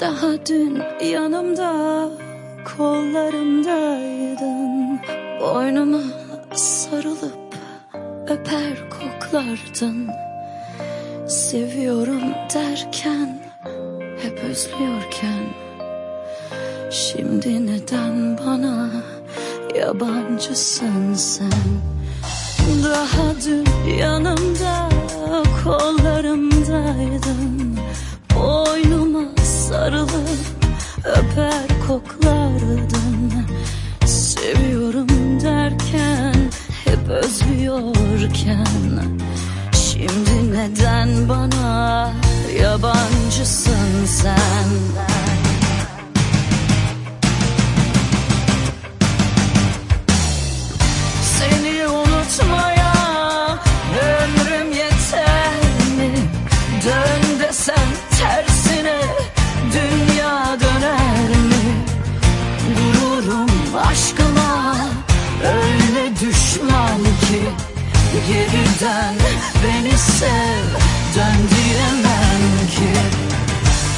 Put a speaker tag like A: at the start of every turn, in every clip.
A: Daha dün yanımda kollarımdaydın. Boynuma sarılıp öper koklardın. Seviyorum derken hep özlüyorken. Şimdi neden bana yabancısın sen? Daha dün yanımda kollarımdaydın Boynuma sarılıp öper koklardın Seviyorum derken hep özlüyorken. Şimdi neden bana yabancısın sen Aşkıma öyle düşman ki Geriden beni sev dön diyemem ki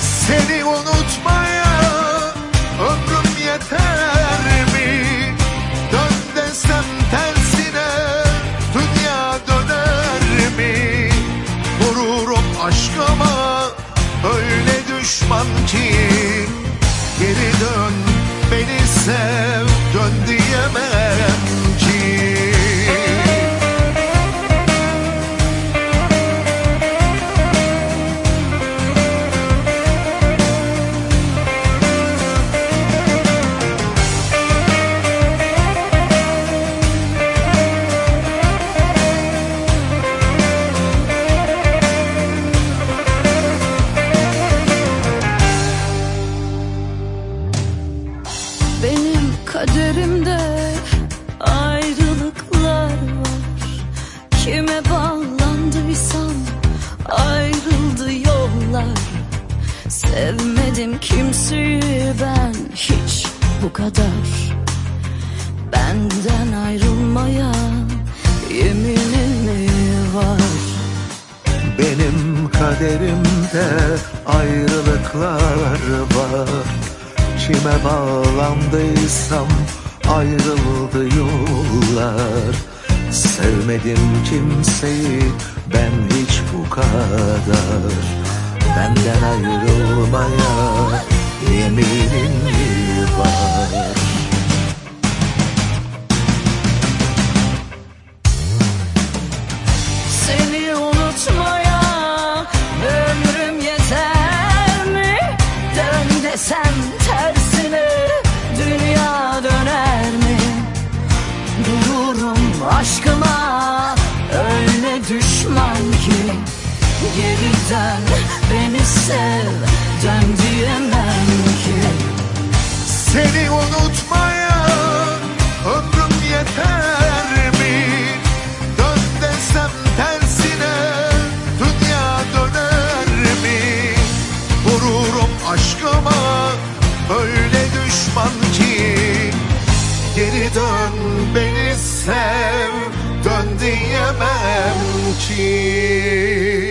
B: Seni unutmaya ömrüm yeter mi? Dön tersine dünya döner mi? Vururum aşkıma öyle düşman ki Geri dön beni sev
A: kaderimde ayrılıklar var. Kime bağlandıysam ayrıldı yollar. Sevmedim kimseyi ben hiç bu kadar. Benden ayrılmaya yeminin mi var?
B: Benim kaderimde ayrılıklar var Kime bağlandıysam ayrıldı yollar. Sevmedim kimseyi ben hiç bu kadar. Benden ayrılmaya yeminim mi var
A: Dururum aşkıma. Öyle düşman ki Geriden beni
B: dön beni sev dön diyemem ki.